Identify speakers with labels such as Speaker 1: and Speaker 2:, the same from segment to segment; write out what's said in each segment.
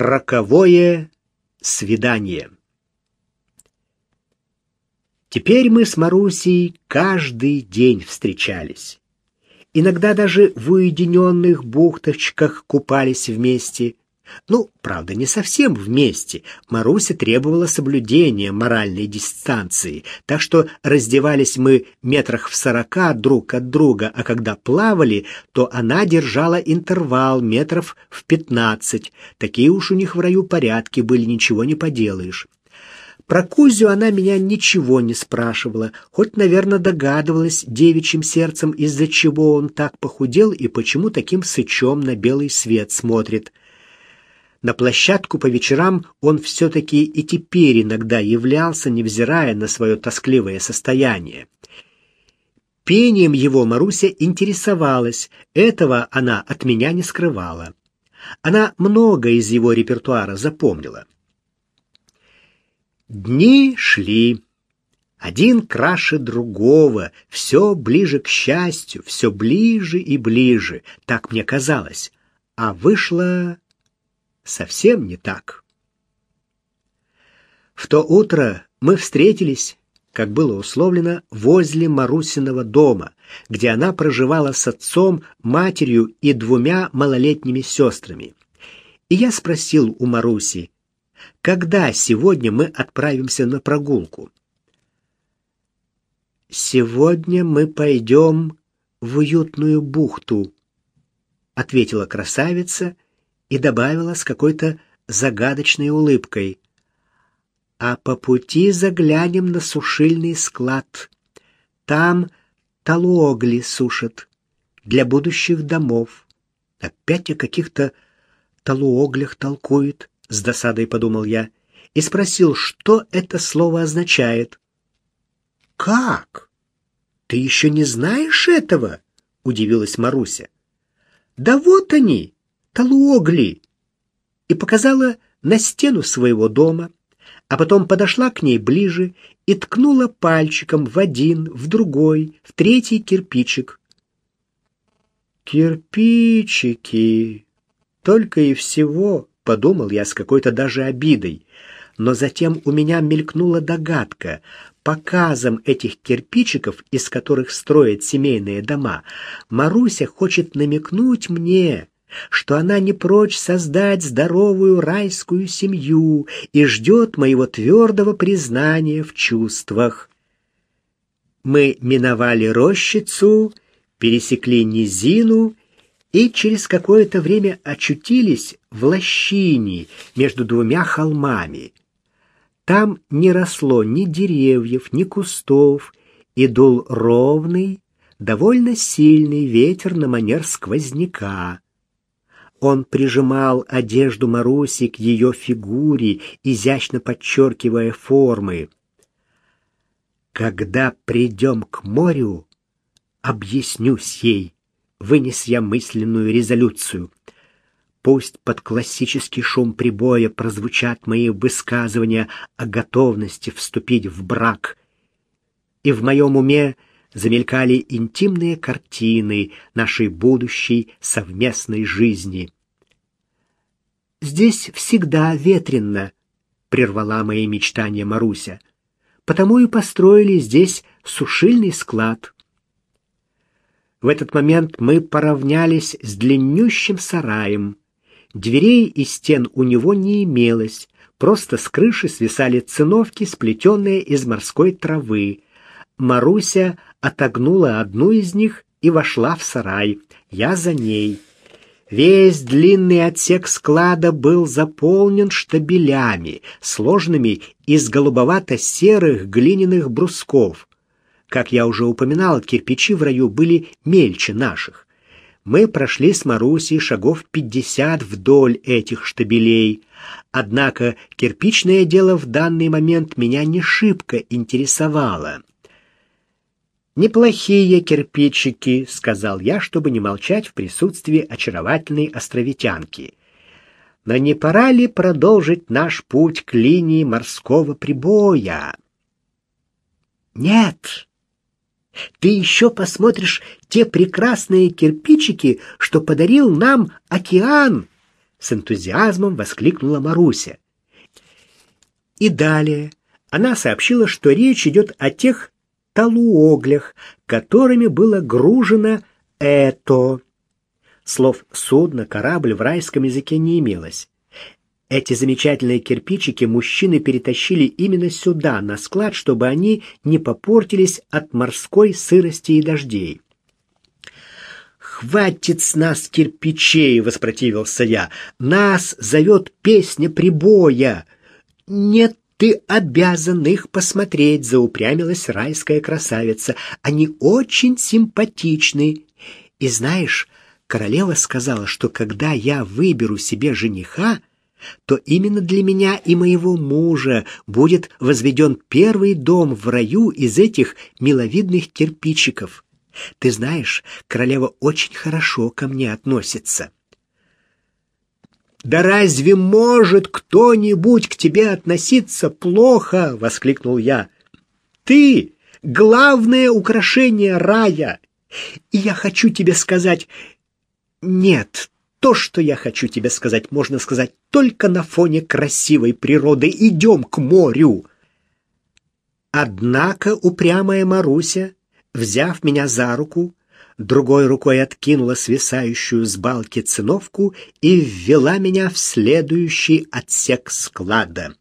Speaker 1: Роковое свидание. Теперь мы с Марусей каждый день встречались. Иногда даже в уединенных бухточках купались вместе. Ну, правда, не совсем вместе. Маруся требовала соблюдения моральной дистанции, так что раздевались мы метрах в сорока друг от друга, а когда плавали, то она держала интервал метров в пятнадцать. Такие уж у них в раю порядки были, ничего не поделаешь. Про Кузю она меня ничего не спрашивала, хоть, наверное, догадывалась девичьим сердцем, из-за чего он так похудел и почему таким сычом на белый свет смотрит. На площадку по вечерам он все-таки и теперь иногда являлся, невзирая на свое тоскливое состояние. Пением его Маруся интересовалась, этого она от меня не скрывала. Она много из его репертуара запомнила. Дни шли. Один краше другого, все ближе к счастью, все ближе и ближе, так мне казалось. А вышло совсем не так. В то утро мы встретились, как было условлено, возле Марусиного дома, где она проживала с отцом, матерью и двумя малолетними сестрами. И я спросил у Маруси, когда сегодня мы отправимся на прогулку? Сегодня мы пойдем в уютную бухту, ответила красавица и добавила с какой-то загадочной улыбкой. А по пути заглянем на сушильный склад. Там талогли сушат для будущих домов. Опять о каких-то талуоглях толкует, с досадой подумал я, и спросил, что это слово означает. Как? Ты еще не знаешь этого? удивилась Маруся. Да вот они, Талуогли!» и показала на стену своего дома, а потом подошла к ней ближе и ткнула пальчиком в один, в другой, в третий кирпичик. «Кирпичики! Только и всего!» — подумал я с какой-то даже обидой. Но затем у меня мелькнула догадка. Показом этих кирпичиков, из которых строят семейные дома, Маруся хочет намекнуть мне, что она не прочь создать здоровую райскую семью и ждет моего твердого признания в чувствах. Мы миновали рощицу, пересекли низину и через какое-то время очутились в лощине между двумя холмами. Там не росло ни деревьев, ни кустов, и дул ровный, довольно сильный ветер на манер сквозняка. Он прижимал одежду Маруси к ее фигуре, изящно подчеркивая формы. «Когда придем к морю, объяснюсь ей», — вынес я мысленную резолюцию. Пусть под классический шум прибоя прозвучат мои высказывания о готовности вступить в брак. И в моем уме замелькали интимные картины нашей будущей совместной жизни. «Здесь всегда ветрено», — прервала мои мечтания Маруся. «Потому и построили здесь сушильный склад». В этот момент мы поравнялись с длиннющим сараем. Дверей и стен у него не имелось, просто с крыши свисали циновки, сплетенные из морской травы. Маруся отогнула одну из них и вошла в сарай. Я за ней. Весь длинный отсек склада был заполнен штабелями, сложными из голубовато-серых глиняных брусков. Как я уже упоминал, кирпичи в раю были мельче наших. Мы прошли с Марусей шагов пятьдесят вдоль этих штабелей. Однако кирпичное дело в данный момент меня не шибко интересовало. «Неплохие кирпичики», — сказал я, чтобы не молчать в присутствии очаровательной островитянки. «Но не пора ли продолжить наш путь к линии морского прибоя?» «Нет», ты еще посмотришь те прекрасные кирпичики, что подарил нам океан, с энтузиазмом воскликнула Маруся. И далее она сообщила, что речь идет о тех талуоглях, которыми было гружено это. Слов судно, корабль в райском языке не имелось. Эти замечательные кирпичики мужчины перетащили именно сюда, на склад, чтобы они не попортились от морской сырости и дождей. «Хватит с нас кирпичей!» — воспротивился я. «Нас зовет песня прибоя!» «Нет, ты обязан их посмотреть!» — заупрямилась райская красавица. «Они очень симпатичны!» «И знаешь, королева сказала, что когда я выберу себе жениха, то именно для меня и моего мужа будет возведен первый дом в раю из этих миловидных кирпичиков. Ты знаешь, королева очень хорошо ко мне относится. «Да разве может кто-нибудь к тебе относиться плохо?» — воскликнул я. «Ты — главное украшение рая, и я хочу тебе сказать... Нет, то, что я хочу тебе сказать, можно сказать только на фоне красивой природы. Идем к морю. Однако упрямая Маруся, взяв меня за руку, другой рукой откинула свисающую с балки циновку и ввела меня в следующий отсек склада.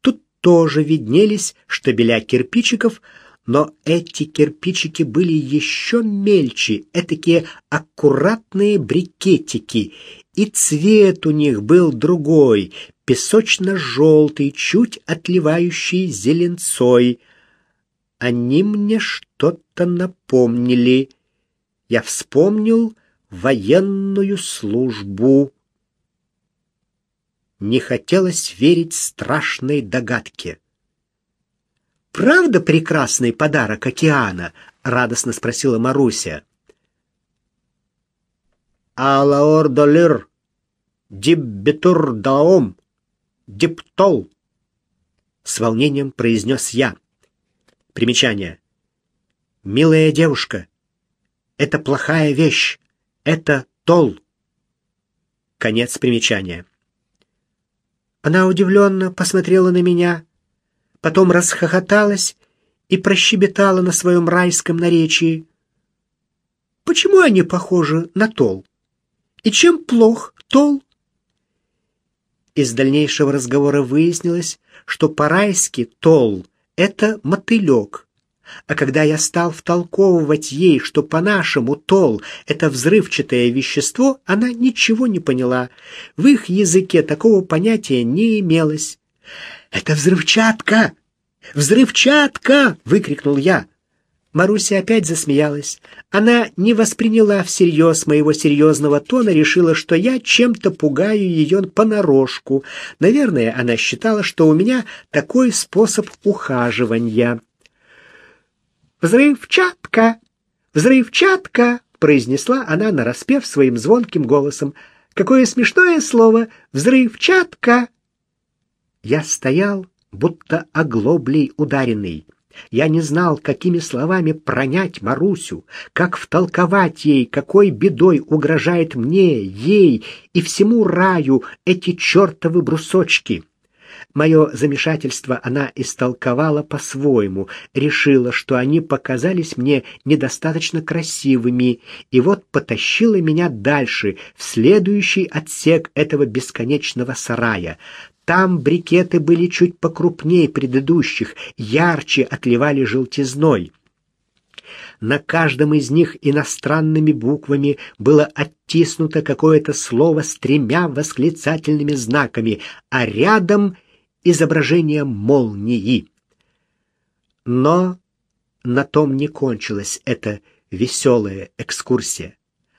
Speaker 1: Тут тоже виднелись штабеля кирпичиков, но эти кирпичики были еще мельче, этакие аккуратные брикетики, и цвет у них был другой, песочно-желтый, чуть отливающий зеленцой. Они мне что-то напомнили. Я вспомнил военную службу. Не хотелось верить страшной догадке. «Правда прекрасный подарок океана?» — радостно спросила Маруся. «Алаор долир, диббитур даом, диптол», — с волнением произнес я. Примечание. «Милая девушка, это плохая вещь, это тол». Конец примечания. Она удивленно посмотрела на меня, потом расхохоталась и прощебетала на своем райском наречии. Почему они похожи на тол? И чем плох тол? Из дальнейшего разговора выяснилось, что по-райски тол — это мотылек, а когда я стал втолковывать ей, что по-нашему тол — это взрывчатое вещество, она ничего не поняла. В их языке такого понятия не имелось. «Это взрывчатка! Взрывчатка!» — выкрикнул я. Маруся опять засмеялась. Она не восприняла всерьез моего серьезного тона, решила, что я чем-то пугаю ее понарошку. Наверное, она считала, что у меня такой способ ухаживания. «Взрывчатка! Взрывчатка!» — произнесла она нараспев своим звонким голосом. «Какое смешное слово! Взрывчатка!» Я стоял, будто оглоблей ударенный. Я не знал, какими словами пронять Марусю, как втолковать ей, какой бедой угрожает мне, ей и всему раю эти чертовы брусочки. Мое замешательство она истолковала по-своему, решила, что они показались мне недостаточно красивыми, и вот потащила меня дальше, в следующий отсек этого бесконечного сарая. Там брикеты были чуть покрупнее предыдущих, ярче отливали желтизной. На каждом из них иностранными буквами было оттиснуто какое-то слово с тремя восклицательными знаками, а рядом изображение молнии. Но на том не кончилась эта веселая экскурсия.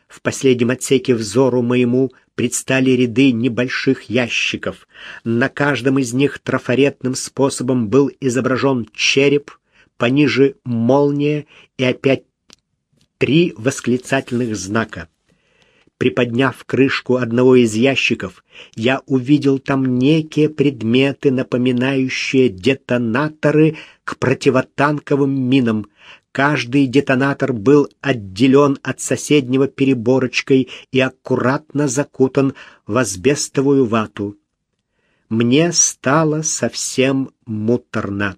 Speaker 1: В последнем отсеке взору моему предстали ряды небольших ящиков. На каждом из них трафаретным способом был изображен череп, пониже молния и опять три восклицательных знака. Приподняв крышку одного из ящиков, я увидел там некие предметы, напоминающие детонаторы к противотанковым минам. Каждый детонатор был отделен от соседнего переборочкой и аккуратно закутан в асбестовую вату. Мне стало совсем муторно.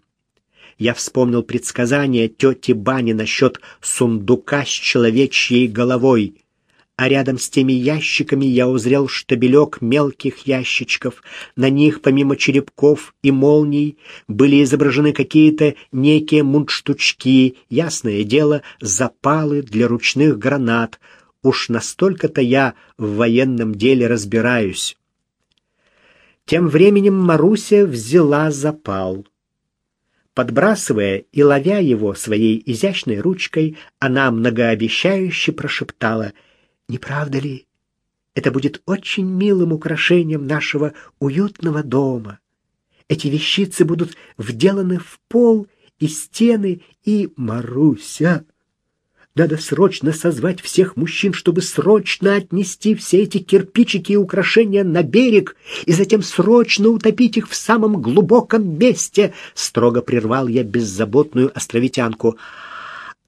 Speaker 1: Я вспомнил предсказание тети Бани насчет сундука с человечьей головой а рядом с теми ящиками я узрел штабелек мелких ящичков. На них, помимо черепков и молний, были изображены какие-то некие мундштучки, ясное дело, запалы для ручных гранат. Уж настолько-то я в военном деле разбираюсь. Тем временем Маруся взяла запал. Подбрасывая и ловя его своей изящной ручкой, она многообещающе прошептала — не правда ли? Это будет очень милым украшением нашего уютного дома. Эти вещицы будут вделаны в пол и стены, и Маруся. Надо срочно созвать всех мужчин, чтобы срочно отнести все эти кирпичики и украшения на берег и затем срочно утопить их в самом глубоком месте, строго прервал я беззаботную островитянку.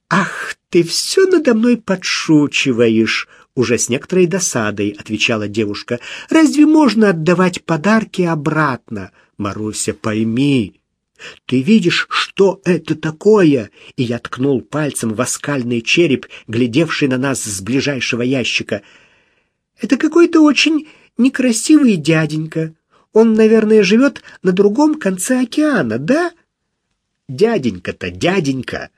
Speaker 1: Ах, ты все надо мной подшучиваешь, уже с некоторой досадой отвечала девушка. Разве можно отдавать подарки обратно? Маруся, пойми, ты видишь, что это такое? И я ткнул пальцем в оскальный череп, глядевший на нас с ближайшего ящика. Это какой-то очень некрасивый дяденька. Он, наверное, живет на другом конце океана, да? Дяденька-то, дяденька.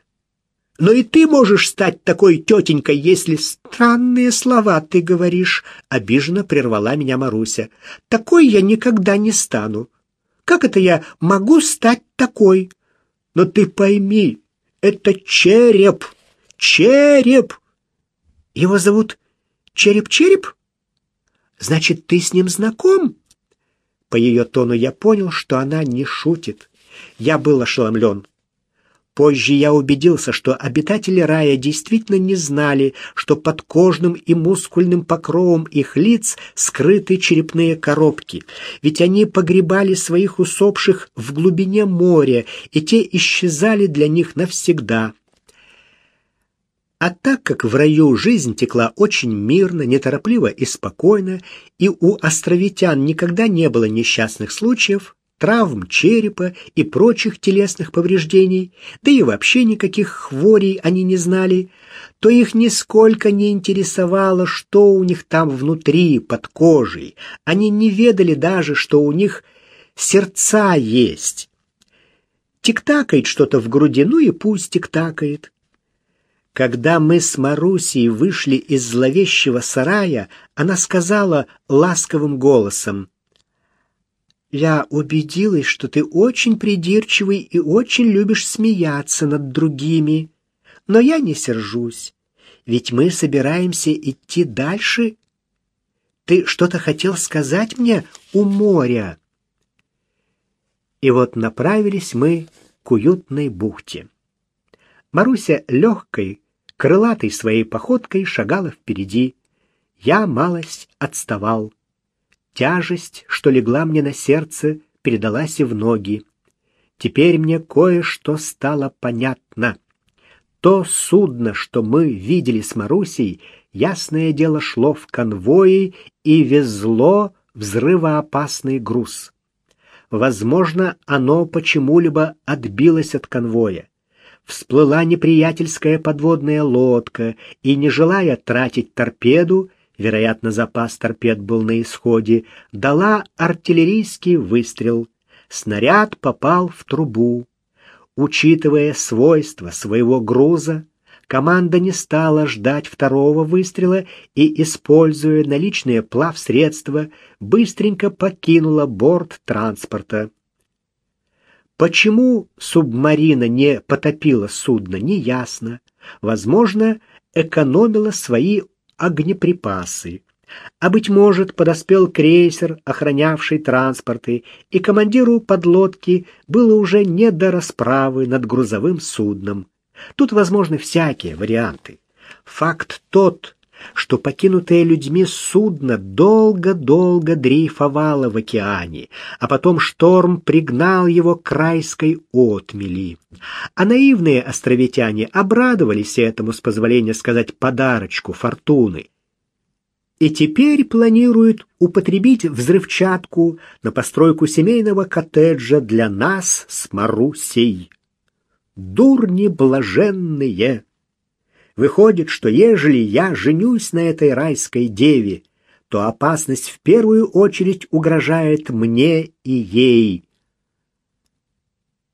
Speaker 1: Но и ты можешь стать такой тетенькой, если странные слова ты говоришь, обиженно прервала меня Маруся. Такой я никогда не стану. Как это я могу стать такой? Но ты пойми, это череп. Череп. Его зовут Череп-череп? Значит, ты с ним знаком? По ее тону я понял, что она не шутит. Я был ошеломлен. Позже я убедился, что обитатели рая действительно не знали, что под кожным и мускульным покровом их лиц скрыты черепные коробки, ведь они погребали своих усопших в глубине моря, и те исчезали для них навсегда. А так как в раю жизнь текла очень мирно, неторопливо и спокойно, и у островитян никогда не было несчастных случаев, травм черепа и прочих телесных повреждений, да и вообще никаких хворей они не знали, то их нисколько не интересовало, что у них там внутри, под кожей. Они не ведали даже, что у них сердца есть. Тиктакает что-то в груди, ну и пусть тиктакает. Когда мы с Марусей вышли из зловещего сарая, она сказала ласковым голосом, я убедилась, что ты очень придирчивый и очень любишь смеяться над другими. Но я не сержусь, ведь мы собираемся идти дальше. Ты что-то хотел сказать мне у моря? И вот направились мы к уютной бухте. Маруся легкой, крылатой своей походкой шагала впереди. Я малость отставал. Тяжесть, что легла мне на сердце, передалась и в ноги. Теперь мне кое-что стало понятно. То судно, что мы видели с Марусей, ясное дело шло в конвое и везло взрывоопасный груз. Возможно, оно почему-либо отбилось от конвоя. Всплыла неприятельская подводная лодка, и, не желая тратить торпеду, вероятно, запас торпед был на исходе, дала артиллерийский выстрел. Снаряд попал в трубу. Учитывая свойства своего груза, команда не стала ждать второго выстрела и, используя наличные плавсредства, быстренько покинула борт транспорта. Почему субмарина не потопила судно, неясно. Возможно, экономила свои огнеприпасы. А, быть может, подоспел крейсер, охранявший транспорты, и командиру подлодки было уже не до расправы над грузовым судном. Тут возможны всякие варианты. Факт тот, что покинутое людьми судно долго-долго дрейфовало в океане, а потом шторм пригнал его к райской отмели. А наивные островитяне обрадовались этому, с позволения сказать, подарочку фортуны. И теперь планируют употребить взрывчатку на постройку семейного коттеджа для нас с Марусей. Дурни блаженные! Выходит, что ежели я женюсь на этой райской деве, то опасность в первую очередь угрожает мне и ей.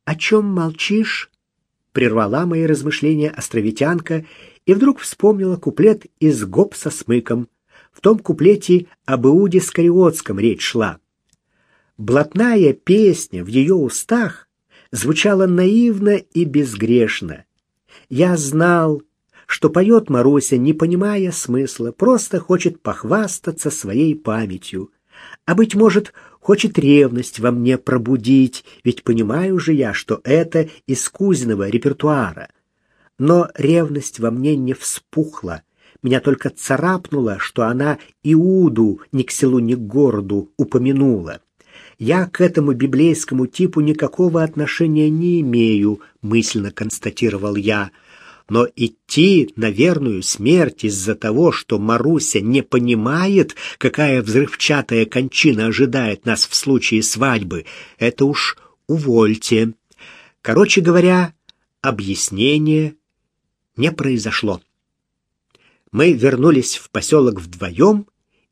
Speaker 1: «О чем молчишь?» — прервала мои размышления островитянка и вдруг вспомнила куплет из «Гоп со смыком». В том куплете об Иуде Скариотском речь шла. Блатная песня в ее устах звучала наивно и безгрешно. Я знал, что поет Маруся, не понимая смысла, просто хочет похвастаться своей памятью. А, быть может, хочет ревность во мне пробудить, ведь понимаю же я, что это из Кузиного репертуара. Но ревность во мне не вспухла, меня только царапнуло, что она Иуду ни к селу, ни к городу упомянула. Я к этому библейскому типу никакого отношения не имею, мысленно констатировал я. Но идти на верную смерть из-за того, что Маруся не понимает, какая взрывчатая кончина ожидает нас в случае свадьбы, это уж увольте. Короче говоря, объяснение не произошло. Мы вернулись в поселок вдвоем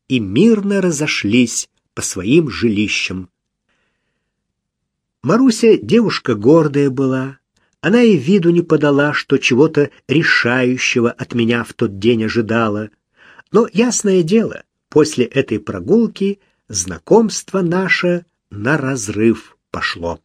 Speaker 1: и мирно разошлись по своим жилищам. Маруся девушка гордая была, она и виду не подала, что чего-то решающего от меня в тот день ожидала. Но, ясное дело, после этой прогулки знакомство наше на разрыв пошло.